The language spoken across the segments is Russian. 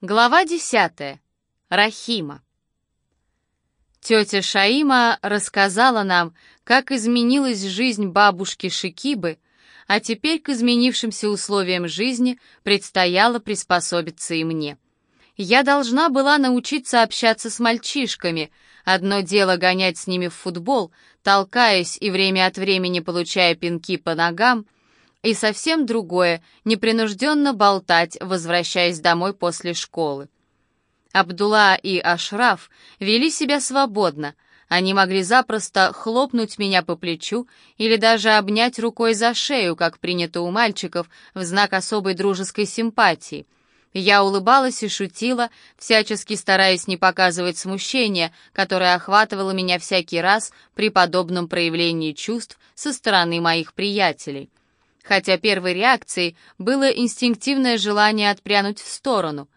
Глава десятая. Рахима. Тетя Шаима рассказала нам, как изменилась жизнь бабушки Шикибы, а теперь к изменившимся условиям жизни предстояло приспособиться и мне. Я должна была научиться общаться с мальчишками, одно дело гонять с ними в футбол, толкаясь и время от времени получая пинки по ногам — и совсем другое — непринужденно болтать, возвращаясь домой после школы. Абдулла и Ашраф вели себя свободно, они могли запросто хлопнуть меня по плечу или даже обнять рукой за шею, как принято у мальчиков, в знак особой дружеской симпатии. Я улыбалась и шутила, всячески стараясь не показывать смущения, которое охватывало меня всякий раз при подобном проявлении чувств со стороны моих приятелей хотя первой реакцией было инстинктивное желание отпрянуть в сторону.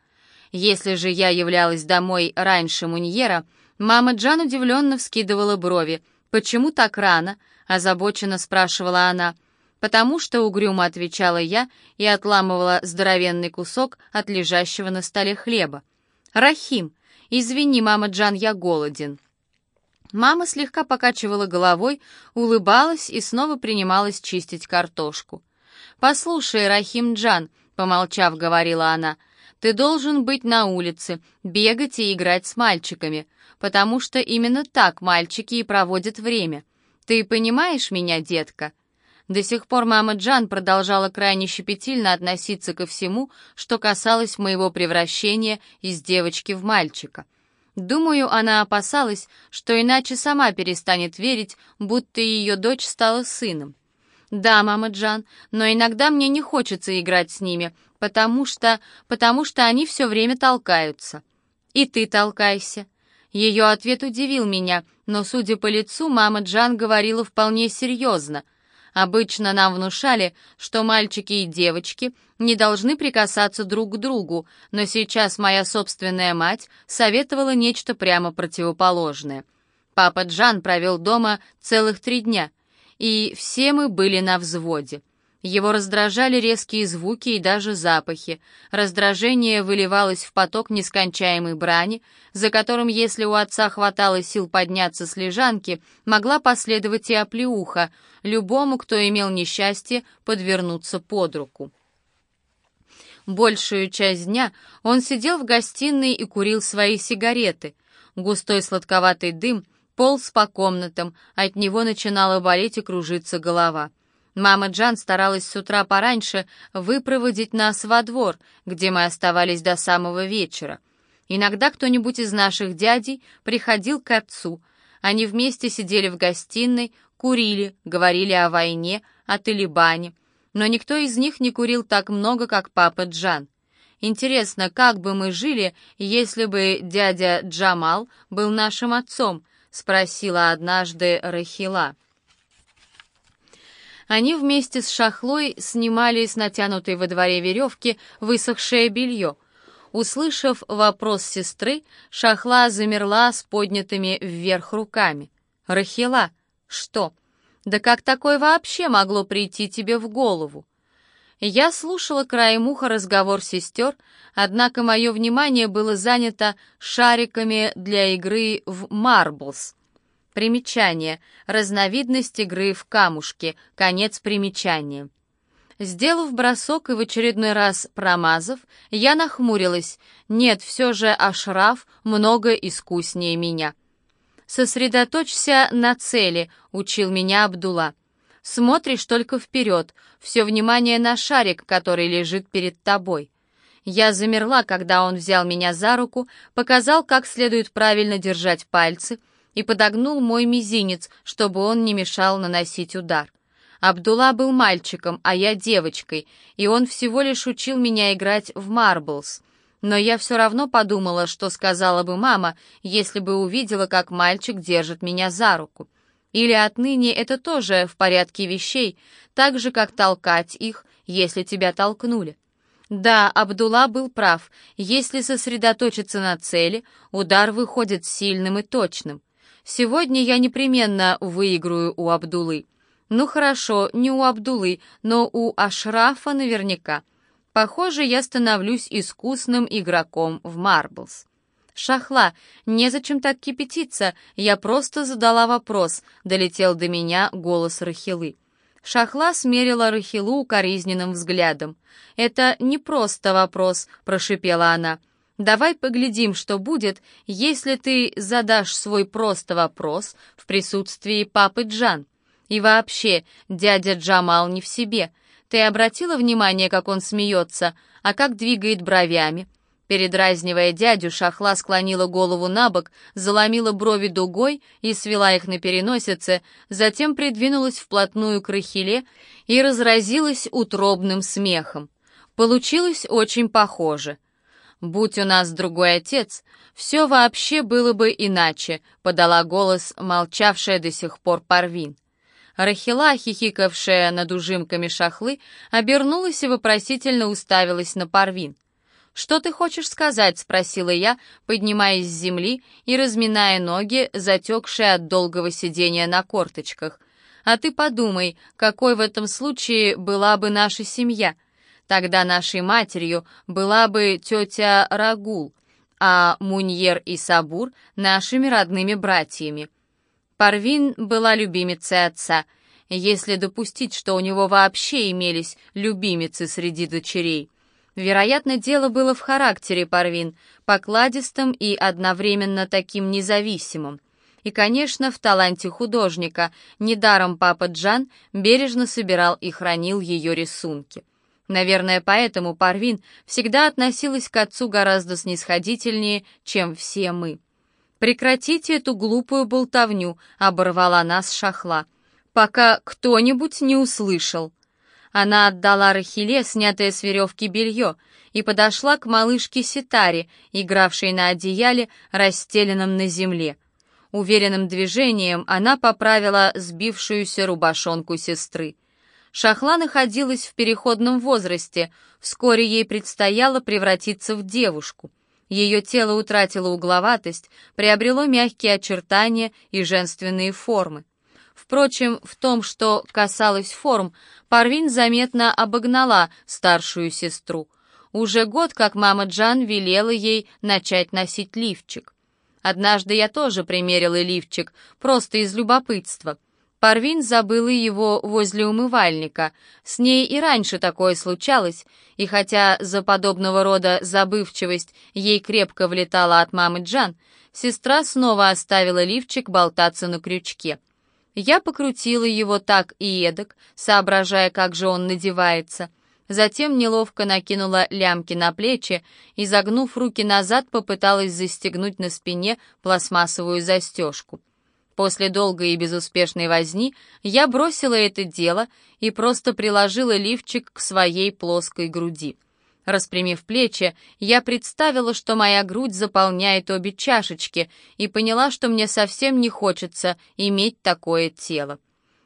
Если же я являлась домой раньше Муньера, мама Джан удивленно вскидывала брови. «Почему так рано?» — озабоченно спрашивала она. «Потому что угрюмо отвечала я и отламывала здоровенный кусок от лежащего на столе хлеба. «Рахим, извини, мама Джан, я голоден». Мама слегка покачивала головой, улыбалась и снова принималась чистить картошку. «Послушай, Рахим-джан», — помолчав, говорила она, — «ты должен быть на улице, бегать и играть с мальчиками, потому что именно так мальчики и проводят время. Ты понимаешь меня, детка?» До сих пор мама Джан продолжала крайне щепетильно относиться ко всему, что касалось моего превращения из девочки в мальчика — Думаю, она опасалась, что иначе сама перестанет верить, будто ее дочь стала сыном. «Да, мама Джан, но иногда мне не хочется играть с ними, потому что... потому что они все время толкаются». «И ты толкайся». Ее ответ удивил меня, но, судя по лицу, мама Джан говорила вполне серьезно — Обычно нам внушали, что мальчики и девочки не должны прикасаться друг к другу, но сейчас моя собственная мать советовала нечто прямо противоположное. Папа Джан провел дома целых три дня, и все мы были на взводе. Его раздражали резкие звуки и даже запахи. Раздражение выливалось в поток нескончаемой брани, за которым, если у отца хватало сил подняться с лежанки, могла последовать и оплеуха любому, кто имел несчастье подвернуться под руку. Большую часть дня он сидел в гостиной и курил свои сигареты. Густой сладковатый дым полз по комнатам, от него начинала болеть и кружиться голова. Мама Джан старалась с утра пораньше выпроводить нас во двор, где мы оставались до самого вечера. Иногда кто-нибудь из наших дядей приходил к отцу. Они вместе сидели в гостиной, курили, говорили о войне, о Талибане. Но никто из них не курил так много, как папа Джан. Интересно, как бы мы жили, если бы дядя Джамал был нашим отцом, спросила однажды Рахила. Они вместе с Шахлой снимали с натянутой во дворе веревки высохшее белье. Услышав вопрос сестры, Шахла замерла с поднятыми вверх руками. «Рахила, что? Да как такое вообще могло прийти тебе в голову?» Я слушала краем уха разговор сестер, однако мое внимание было занято шариками для игры в «Марблс», Примечание. Разновидность игры в камушке. Конец примечания. Сделав бросок и в очередной раз промазав, я нахмурилась. Нет, все же Ашраф много искуснее меня. «Сосредоточься на цели», — учил меня Абдулла. «Смотришь только вперед, все внимание на шарик, который лежит перед тобой». Я замерла, когда он взял меня за руку, показал, как следует правильно держать пальцы — и подогнул мой мизинец, чтобы он не мешал наносить удар. Абдулла был мальчиком, а я девочкой, и он всего лишь учил меня играть в марблс. Но я все равно подумала, что сказала бы мама, если бы увидела, как мальчик держит меня за руку. Или отныне это тоже в порядке вещей, так же, как толкать их, если тебя толкнули. Да, Абдулла был прав. Если сосредоточиться на цели, удар выходит сильным и точным. Сегодня я непременно выиграю у Абдулы. Ну хорошо, не у Абдулы, но у Ашрафа наверняка. Похоже, я становлюсь искусным игроком в марблс. «Шахла, незачем так кипятиться, я просто задала вопрос», — долетел до меня голос Рахилы. Шахла смерила Рахилу укоризненным взглядом. «Это не просто вопрос», — прошипела она. «Давай поглядим, что будет, если ты задашь свой просто вопрос в присутствии папы Джан. И вообще, дядя Джамал не в себе. Ты обратила внимание, как он смеется, а как двигает бровями?» Передразнивая дядю, Шахла склонила голову на бок, заломила брови дугой и свела их на переносице, затем придвинулась вплотную к Рахиле и разразилась утробным смехом. Получилось очень похоже. «Будь у нас другой отец, все вообще было бы иначе», — подала голос молчавшая до сих пор Парвин. Рахила, хихикавшая над ужимками шахлы, обернулась и вопросительно уставилась на Парвин. «Что ты хочешь сказать?» — спросила я, поднимаясь с земли и разминая ноги, затекшие от долгого сидения на корточках. «А ты подумай, какой в этом случае была бы наша семья. Тогда нашей матерью была бы тетя Рагул, а Муньер и Сабур — нашими родными братьями. Парвин была любимицей отца, если допустить, что у него вообще имелись любимицы среди дочерей». Вероятно, дело было в характере Парвин, покладистым и одновременно таким независимым. И, конечно, в таланте художника. Недаром папа Джан бережно собирал и хранил ее рисунки. Наверное, поэтому Парвин всегда относилась к отцу гораздо снисходительнее, чем все мы. «Прекратите эту глупую болтовню», — оборвала нас шахла, «пока кто-нибудь не услышал». Она отдала Рахиле снятое с веревки белье и подошла к малышке Ситаре, игравшей на одеяле, расстеленном на земле. Уверенным движением она поправила сбившуюся рубашонку сестры. Шахла находилась в переходном возрасте, вскоре ей предстояло превратиться в девушку. Ее тело утратило угловатость, приобрело мягкие очертания и женственные формы. Впрочем, в том, что касалось форм, Парвин заметно обогнала старшую сестру. Уже год, как мама Джан велела ей начать носить лифчик. Однажды я тоже примерила лифчик, просто из любопытства. Парвин забыла его возле умывальника. С ней и раньше такое случалось, и хотя за подобного рода забывчивость ей крепко влетала от мамы Джан, сестра снова оставила лифчик болтаться на крючке — я покрутила его так и эдак, соображая, как же он надевается. Затем неловко накинула лямки на плечи и, загнув руки назад, попыталась застегнуть на спине пластмассовую застежку. После долгой и безуспешной возни я бросила это дело и просто приложила лифчик к своей плоской груди. Распрямив плечи, я представила, что моя грудь заполняет обе чашечки, и поняла, что мне совсем не хочется иметь такое тело.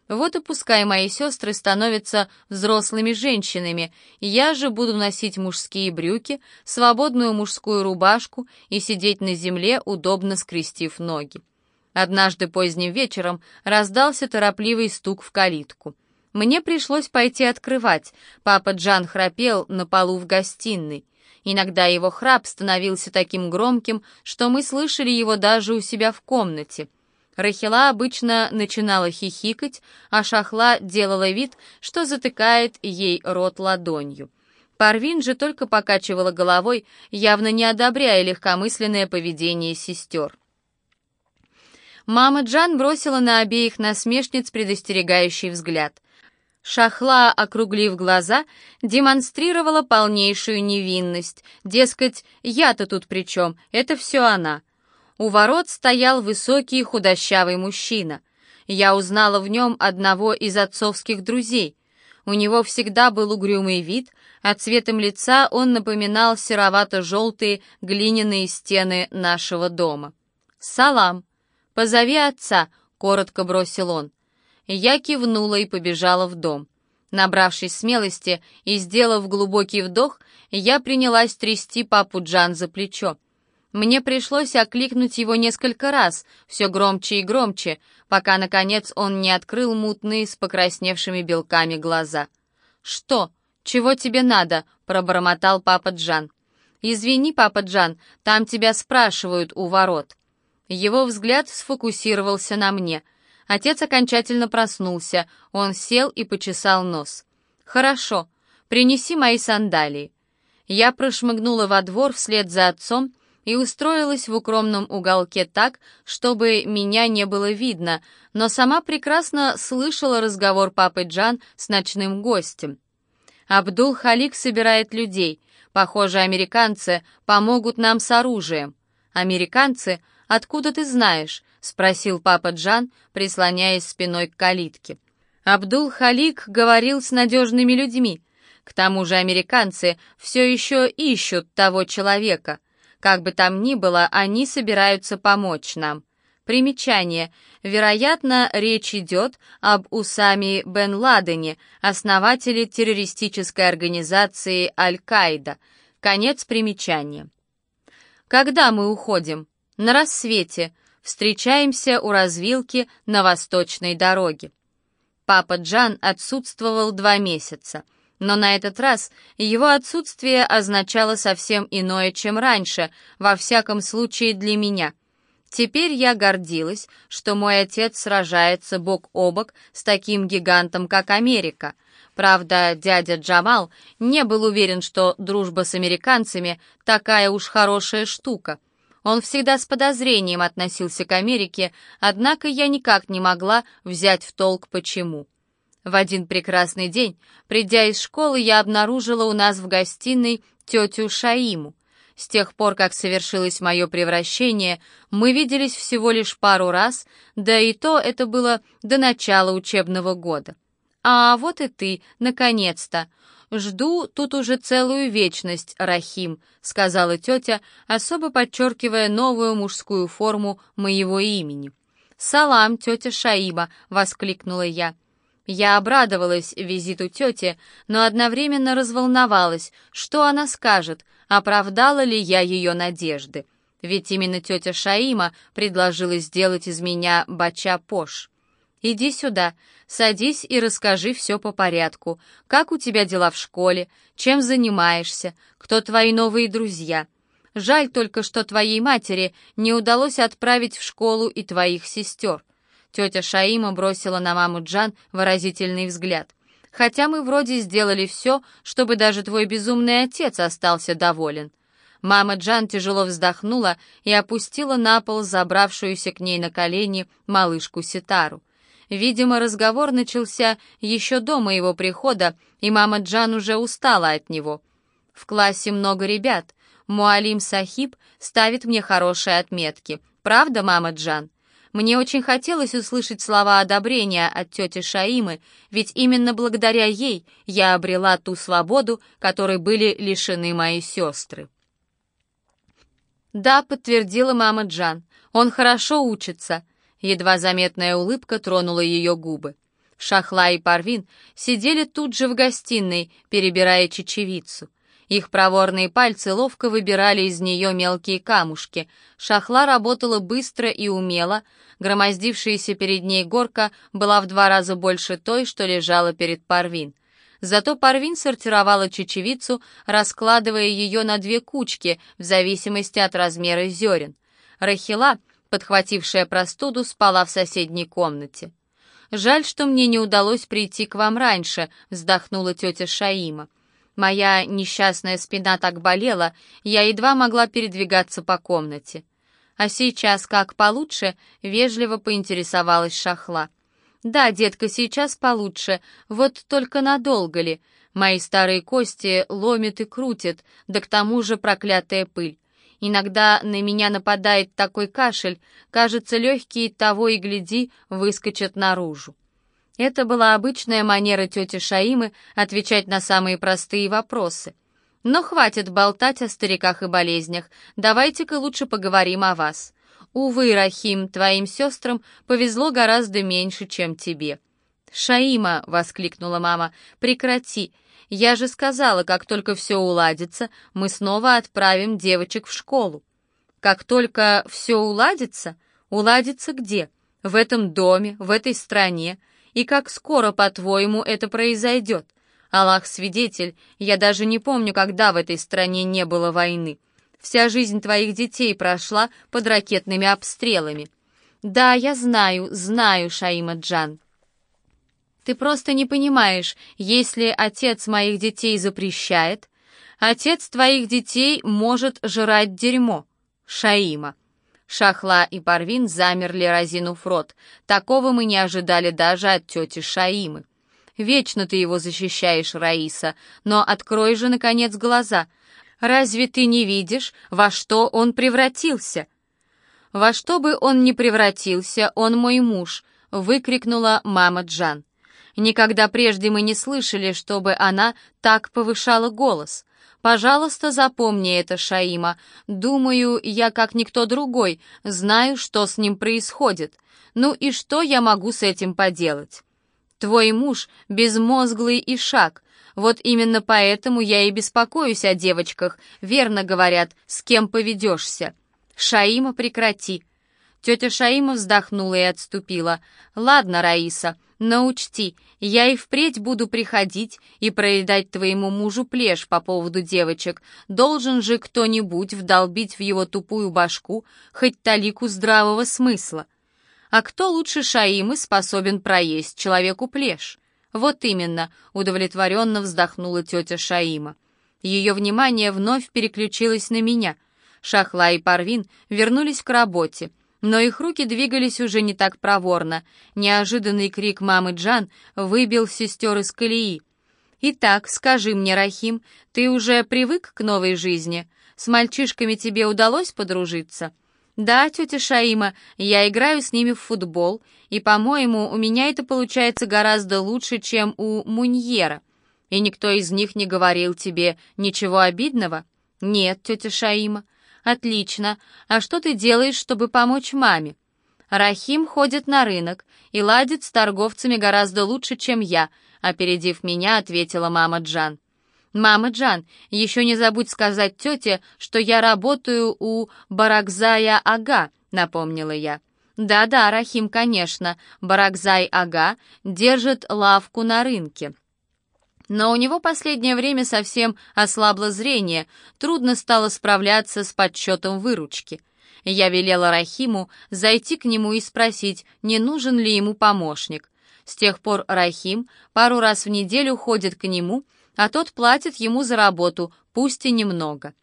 Вот и пускай мои сестры становятся взрослыми женщинами, я же буду носить мужские брюки, свободную мужскую рубашку и сидеть на земле, удобно скрестив ноги. Однажды поздним вечером раздался торопливый стук в калитку. Мне пришлось пойти открывать. Папа Джан храпел на полу в гостиной. Иногда его храп становился таким громким, что мы слышали его даже у себя в комнате. Рахила обычно начинала хихикать, а Шахла делала вид, что затыкает ей рот ладонью. Парвин же только покачивала головой, явно не одобряя легкомысленное поведение сестер. Мама Джан бросила на обеих насмешниц предостерегающий взгляд. Шахла, округлив глаза, демонстрировала полнейшую невинность. Дескать, я-то тут при чем, это все она. У ворот стоял высокий худощавый мужчина. Я узнала в нем одного из отцовских друзей. У него всегда был угрюмый вид, а цветом лица он напоминал серовато-желтые глиняные стены нашего дома. «Салам! Позови отца!» — коротко бросил он. Я кивнула и побежала в дом. Набравшись смелости и сделав глубокий вдох, я принялась трясти папу Джан за плечо. Мне пришлось окликнуть его несколько раз, все громче и громче, пока, наконец, он не открыл мутные с покрасневшими белками глаза. «Что?» — «Чего тебе надо?» — пробормотал папа Джан. «Извини, папа Джан, там тебя спрашивают у ворот». Его взгляд сфокусировался на мне. Отец окончательно проснулся, он сел и почесал нос. «Хорошо, принеси мои сандалии». Я прошмыгнула во двор вслед за отцом и устроилась в укромном уголке так, чтобы меня не было видно, но сама прекрасно слышала разговор папы Джан с ночным гостем. Абдул-Халик собирает людей. Похоже, американцы помогут нам с оружием. Американцы, откуда ты знаешь? спросил папа Джан, прислоняясь спиной к калитке. Абдул-Халик говорил с надежными людьми. К тому же американцы все еще ищут того человека. Как бы там ни было, они собираются помочь нам. Примечание. Вероятно, речь идет об Усами бен Ладене, основателе террористической организации Аль-Каида. Конец примечания. Когда мы уходим? На рассвете. Встречаемся у развилки на восточной дороге. Папа Джан отсутствовал два месяца. Но на этот раз его отсутствие означало совсем иное, чем раньше, во всяком случае для меня — Теперь я гордилась, что мой отец сражается бок о бок с таким гигантом, как Америка. Правда, дядя Джамал не был уверен, что дружба с американцами такая уж хорошая штука. Он всегда с подозрением относился к Америке, однако я никак не могла взять в толк почему. В один прекрасный день, придя из школы, я обнаружила у нас в гостиной тетю Шаиму. С тех пор, как совершилось мое превращение, мы виделись всего лишь пару раз, да и то это было до начала учебного года. А вот и ты, наконец-то. Жду тут уже целую вечность, Рахим, сказала тетя, особо подчеркивая новую мужскую форму моего имени. «Салам, тетя Шаиба!» — воскликнула я. Я обрадовалась визиту тети, но одновременно разволновалась, что она скажет, оправдала ли я ее надежды. Ведь именно тетя Шаима предложила сделать из меня бача-пош. «Иди сюда, садись и расскажи все по порядку. Как у тебя дела в школе? Чем занимаешься? Кто твои новые друзья? Жаль только, что твоей матери не удалось отправить в школу и твоих сестер». Тетя Шаима бросила на маму Джан выразительный взгляд. «Хотя мы вроде сделали все, чтобы даже твой безумный отец остался доволен». Мама Джан тяжело вздохнула и опустила на пол забравшуюся к ней на колени малышку Ситару. Видимо, разговор начался еще до моего прихода, и мама Джан уже устала от него. В классе много ребят. Муалим Сахиб ставит мне хорошие отметки. Правда, мама Джан? Мне очень хотелось услышать слова одобрения от тети Шаимы, ведь именно благодаря ей я обрела ту свободу, которой были лишены мои сестры. «Да», — подтвердила мама Джан, — «он хорошо учится». Едва заметная улыбка тронула ее губы. Шахла и Парвин сидели тут же в гостиной, перебирая чечевицу. Их проворные пальцы ловко выбирали из нее мелкие камушки. Шахла работала быстро и умело, громоздившаяся перед ней горка была в два раза больше той, что лежала перед Парвин. Зато Парвин сортировала чечевицу, раскладывая ее на две кучки в зависимости от размера зерен. Рахила, подхватившая простуду, спала в соседней комнате. «Жаль, что мне не удалось прийти к вам раньше», — вздохнула тетя Шаима. Моя несчастная спина так болела, я едва могла передвигаться по комнате. А сейчас как получше, вежливо поинтересовалась Шахла. Да, детка, сейчас получше, вот только надолго ли? Мои старые кости ломит и крутит, да к тому же проклятая пыль. Иногда на меня нападает такой кашель, кажется, легкие того и гляди выскочат наружу. Это была обычная манера тети Шаимы отвечать на самые простые вопросы. Но хватит болтать о стариках и болезнях, давайте-ка лучше поговорим о вас. Увы, Рахим, твоим сестрам повезло гораздо меньше, чем тебе. «Шаима!» — воскликнула мама. «Прекрати! Я же сказала, как только все уладится, мы снова отправим девочек в школу». «Как только все уладится? Уладится где? В этом доме, в этой стране? И как скоро, по-твоему, это произойдет? Аллах свидетель, я даже не помню, когда в этой стране не было войны. Вся жизнь твоих детей прошла под ракетными обстрелами. Да, я знаю, знаю, Шаима Джан. Ты просто не понимаешь, если отец моих детей запрещает, отец твоих детей может жрать дерьмо. Шаима. Шахла и Парвин замерли, разинув рот. Такого мы не ожидали даже от тети Шаимы. Вечно ты его защищаешь, Раиса, но открой же, наконец, глаза. Разве ты не видишь, во что он превратился?» «Во что бы он ни превратился, он мой муж», — выкрикнула мама Джан. Никогда прежде мы не слышали, чтобы она так повышала голос. Пожалуйста, запомни это, Шаима. Думаю, я, как никто другой, знаю, что с ним происходит. Ну и что я могу с этим поделать? Твой муж — безмозглый и шаг. Вот именно поэтому я и беспокоюсь о девочках. Верно говорят, с кем поведешься. Шаима, прекрати. Тетя Шаима вздохнула и отступила. Ладно, Раиса, но учти, я и впредь буду приходить и проедать твоему мужу плешь по поводу девочек. Должен же кто-нибудь вдолбить в его тупую башку хоть талику здравого смысла. А кто лучше Шаимы способен проесть человеку плешь? Вот именно, удовлетворенно вздохнула тетя Шаима. Ее внимание вновь переключилось на меня. Шахла и Парвин вернулись к работе — но их руки двигались уже не так проворно. Неожиданный крик мамы Джан выбил сестер из колеи. «Итак, скажи мне, Рахим, ты уже привык к новой жизни? С мальчишками тебе удалось подружиться?» «Да, тетя Шаима, я играю с ними в футбол, и, по-моему, у меня это получается гораздо лучше, чем у Муньера. И никто из них не говорил тебе ничего обидного?» «Нет, тетя Шаима. «Отлично. А что ты делаешь, чтобы помочь маме?» «Рахим ходит на рынок и ладит с торговцами гораздо лучше, чем я», опередив меня, ответила мама Джан. «Мама Джан, еще не забудь сказать тете, что я работаю у Баракзая Ага», напомнила я. «Да-да, Рахим, конечно, Баракзай Ага держит лавку на рынке». Но у него последнее время совсем ослабло зрение, трудно стало справляться с подсчетом выручки. Я велела Рахиму зайти к нему и спросить, не нужен ли ему помощник. С тех пор Рахим пару раз в неделю ходит к нему, а тот платит ему за работу, пусть и немного.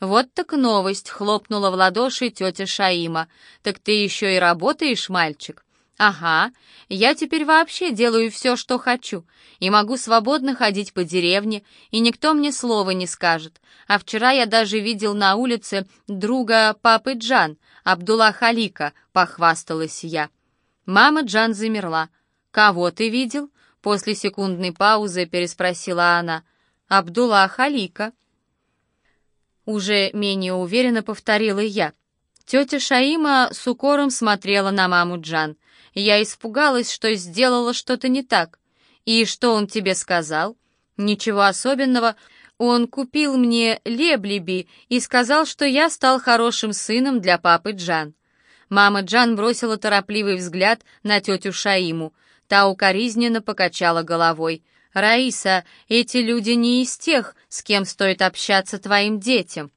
«Вот так новость!» — хлопнула в ладоши тетя Шаима. «Так ты еще и работаешь, мальчик?» «Ага, я теперь вообще делаю все, что хочу, и могу свободно ходить по деревне, и никто мне слова не скажет. А вчера я даже видел на улице друга папы Джан, Абдулла Халика», — похвасталась я. Мама Джан замерла. «Кого ты видел?» — после секундной паузы переспросила она. «Абдулла Халика». Уже менее уверенно повторила я. Тетя Шаима с укором смотрела на маму Джан — я испугалась, что сделала что-то не так. И что он тебе сказал? Ничего особенного. Он купил мне леблиби и сказал, что я стал хорошим сыном для папы Джан. Мама Джан бросила торопливый взгляд на тетю Шаиму. Та укоризненно покачала головой. «Раиса, эти люди не из тех, с кем стоит общаться твоим детям.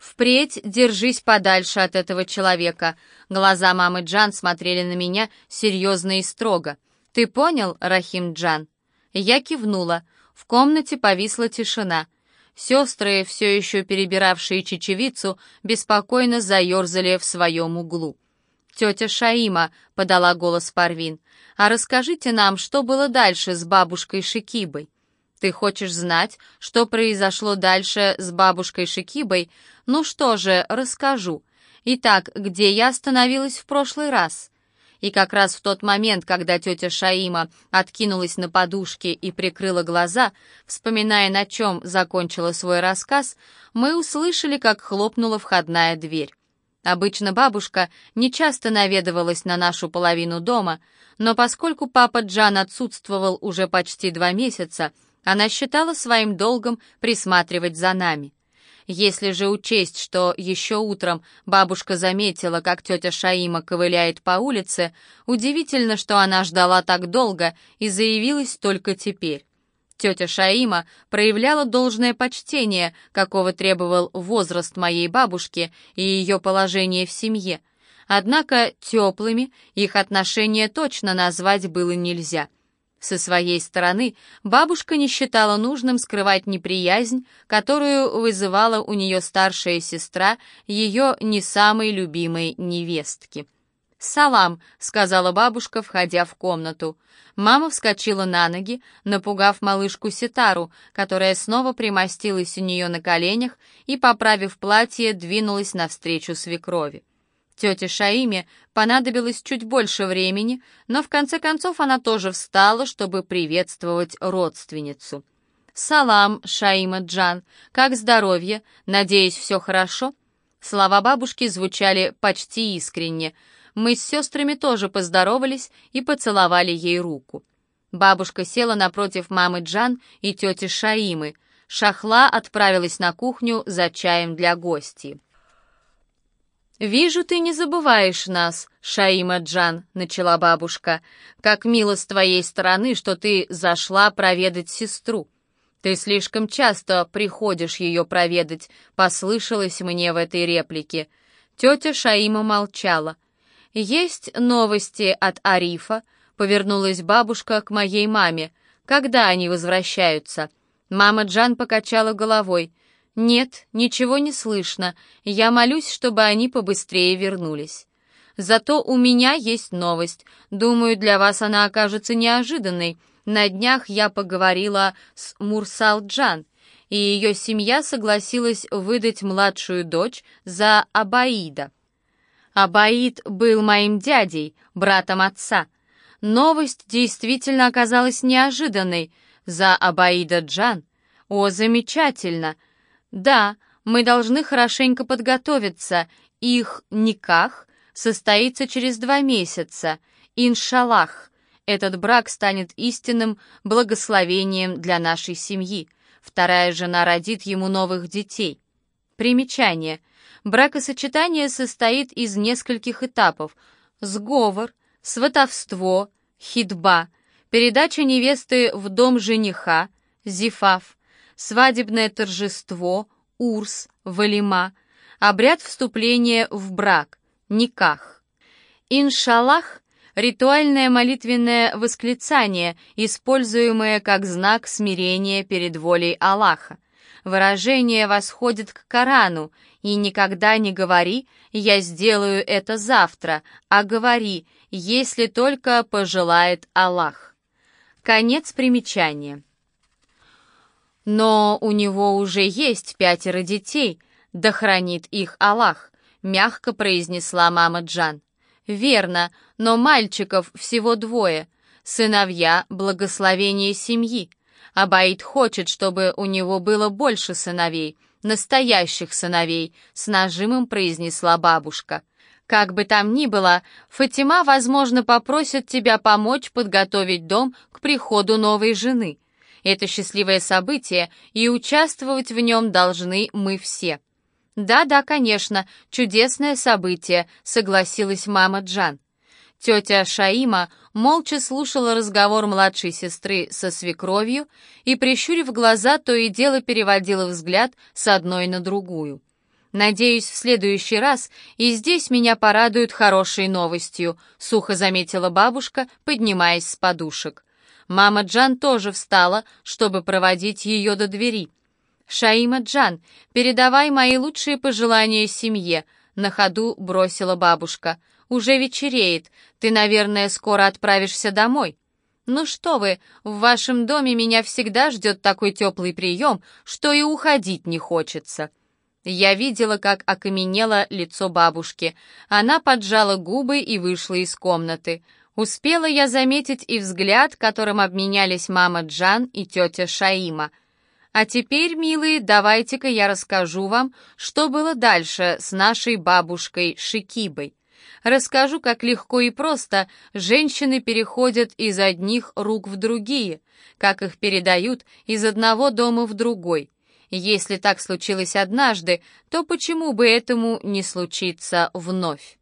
Впредь держись подальше от этого человека. Глаза мамы Джан смотрели на меня серьезно и строго. Ты понял, Рахим Джан? Я кивнула. В комнате повисла тишина. Сестры, все еще перебиравшие чечевицу, беспокойно заерзали в своем углу. «Тетя Шаима», — подала голос Парвин, — «а расскажите нам, что было дальше с бабушкой Шикибой?» «Ты хочешь знать, что произошло дальше с бабушкой Шикибой? Ну что же, расскажу. Итак, где я остановилась в прошлый раз?» И как раз в тот момент, когда тетя Шаима откинулась на подушке и прикрыла глаза, вспоминая, на чем закончила свой рассказ, мы услышали, как хлопнула входная дверь. Обычно бабушка нечасто наведывалась на нашу половину дома, но поскольку папа Джан отсутствовал уже почти два месяца, она считала своим долгом присматривать за нами. Если же учесть, что еще утром бабушка заметила, как тетя Шаима ковыляет по улице, удивительно, что она ждала так долго и заявилась только теперь. Тетя Шаима проявляла должное почтение, какого требовал возраст моей бабушки и ее положение в семье. Однако теплыми их отношения точно назвать было нельзя. Со своей стороны бабушка не считала нужным скрывать неприязнь, которую вызывала у нее старшая сестра ее не самой любимой невестки. «Салам», — сказала бабушка, входя в комнату. Мама вскочила на ноги, напугав малышку Ситару, которая снова примостилась у нее на коленях и, поправив платье, двинулась навстречу свекрови. Тете Шаиме понадобилось чуть больше времени, но в конце концов она тоже встала, чтобы приветствовать родственницу. «Салам, Шаима Джан, как здоровье? Надеюсь, все хорошо?» Слова бабушки звучали почти искренне — мы с сестрами тоже поздоровались и поцеловали ей руку. Бабушка села напротив мамы Джан и тети Шаимы. Шахла отправилась на кухню за чаем для гостей. «Вижу, ты не забываешь нас, Шаима Джан», — начала бабушка. «Как мило с твоей стороны, что ты зашла проведать сестру. Ты слишком часто приходишь ее проведать», — послышалось мне в этой реплике. Тетя Шаима молчала. «Есть новости от Арифа?» — повернулась бабушка к моей маме. «Когда они возвращаются?» Мама Джан покачала головой. «Нет, ничего не слышно. Я молюсь, чтобы они побыстрее вернулись». «Зато у меня есть новость. Думаю, для вас она окажется неожиданной. На днях я поговорила с Мурсал Джан, и ее семья согласилась выдать младшую дочь за Абаида». Абаид был моим дядей, братом отца. Новость действительно оказалась неожиданной. За Абаида Джан. О, замечательно. Да, мы должны хорошенько подготовиться. Их никах состоится через два месяца. Иншаллах. Этот брак станет истинным благословением для нашей семьи. Вторая жена родит ему новых детей. Примечание. Бракосочетание состоит из нескольких этапов. Сговор, сватовство, хитба, передача невесты в дом жениха, зифав, свадебное торжество, урс, валима, обряд вступления в брак, никах. Иншаллах — ритуальное молитвенное восклицание, используемое как знак смирения перед волей Аллаха. Выражение восходит к Корану, и никогда не говори «я сделаю это завтра», а говори «если только пожелает Аллах». Конец примечания. Но у него уже есть пятеро детей, да хранит их Аллах, мягко произнесла мама Джан. Верно, но мальчиков всего двое, сыновья — благословение семьи. Абаид хочет, чтобы у него было больше сыновей, настоящих сыновей, с нажимом произнесла бабушка. Как бы там ни было, Фатима, возможно, попросит тебя помочь подготовить дом к приходу новой жены. Это счастливое событие, и участвовать в нем должны мы все. «Да-да, конечно, чудесное событие», — согласилась мама Джан. Тетя Шаима молча слушала разговор младшей сестры со свекровью и, прищурив глаза, то и дело переводила взгляд с одной на другую. «Надеюсь, в следующий раз и здесь меня порадуют хорошей новостью», — сухо заметила бабушка, поднимаясь с подушек. Мама Джан тоже встала, чтобы проводить ее до двери. «Шаима Джан, передавай мои лучшие пожелания семье», — на ходу бросила бабушка. Уже вечереет. Ты, наверное, скоро отправишься домой. Ну что вы, в вашем доме меня всегда ждет такой теплый прием, что и уходить не хочется». Я видела, как окаменело лицо бабушки. Она поджала губы и вышла из комнаты. Успела я заметить и взгляд, которым обменялись мама Джан и тетя Шаима. А теперь, милые, давайте-ка я расскажу вам, что было дальше с нашей бабушкой Шикибой. Расскажу, как легко и просто женщины переходят из одних рук в другие, как их передают из одного дома в другой. Если так случилось однажды, то почему бы этому не случиться вновь?